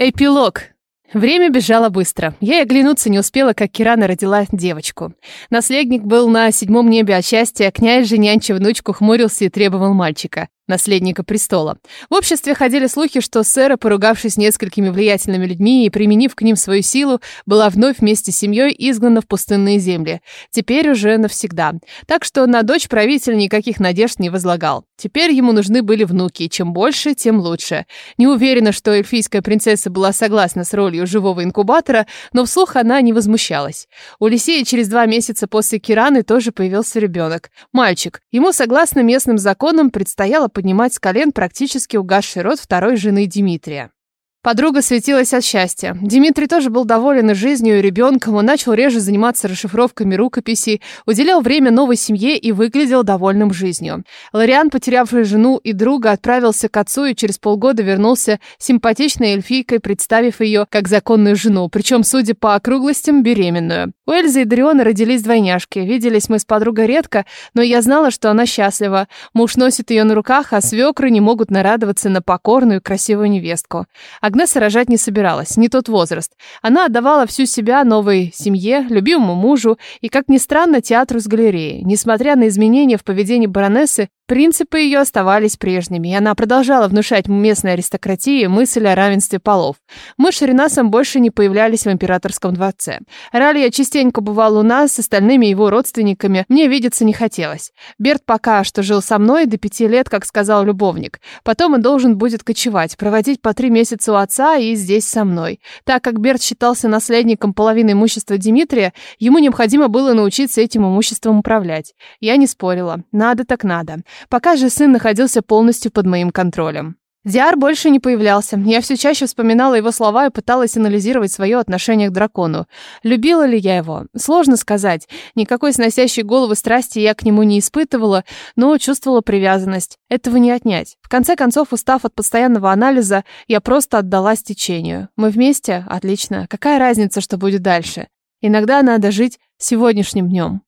Эпилог. Время бежало быстро. Я и оглянуться не успела, как Кирана родила девочку. Наследник был на седьмом небе от счастья, князь же нянча внучку хмурился и требовал мальчика наследника престола. В обществе ходили слухи, что Сэра, поругавшись несколькими влиятельными людьми и применив к ним свою силу, была вновь вместе с семьей изгнана в пустынные земли. Теперь уже навсегда. Так что на дочь правитель никаких надежд не возлагал. Теперь ему нужны были внуки, чем больше, тем лучше. Не уверена, что эльфийская принцесса была согласна с ролью живого инкубатора, но вслух она не возмущалась. У Лисея через два месяца после Кираны тоже появился ребенок. Мальчик. Ему, согласно местным законам, предстояло поднимать с колен практически угасший род второй жены Дмитрия. Подруга светилась от счастья. Дмитрий тоже был доволен и жизнью, и ребенком. Он начал реже заниматься расшифровками рукописей, уделял время новой семье и выглядел довольным жизнью. Лориан, потерявший жену и друга, отправился к отцу и через полгода вернулся симпатичной эльфийкой, представив ее как законную жену, причем, судя по округлостям, беременную. У Эльзы и Дриона родились двойняшки. Виделись мы с подругой редко, но я знала, что она счастлива. Муж носит ее на руках, а свекры не могут нарадоваться на покорную красивую невестку. Агнеса рожать не собиралась, не тот возраст. Она отдавала всю себя новой семье, любимому мужу и, как ни странно, театру с галереей. Несмотря на изменения в поведении баронессы, Принципы ее оставались прежними, и она продолжала внушать местной аристократии мысль о равенстве полов. Мы с Шеринасом больше не появлялись в императорском дворце. Ралия частенько бывал у нас с остальными его родственниками, мне видеться не хотелось. Берт пока что жил со мной до пяти лет, как сказал любовник. Потом он должен будет кочевать, проводить по три месяца у отца и здесь со мной. Так как Берт считался наследником половины имущества Дмитрия, ему необходимо было научиться этим имуществом управлять. Я не спорила. Надо так надо пока же сын находился полностью под моим контролем. Диар больше не появлялся. Я все чаще вспоминала его слова и пыталась анализировать свое отношение к дракону. Любила ли я его? Сложно сказать. Никакой сносящей головы страсти я к нему не испытывала, но чувствовала привязанность. Этого не отнять. В конце концов, устав от постоянного анализа, я просто отдалась течению. Мы вместе? Отлично. Какая разница, что будет дальше? Иногда надо жить сегодняшним днем.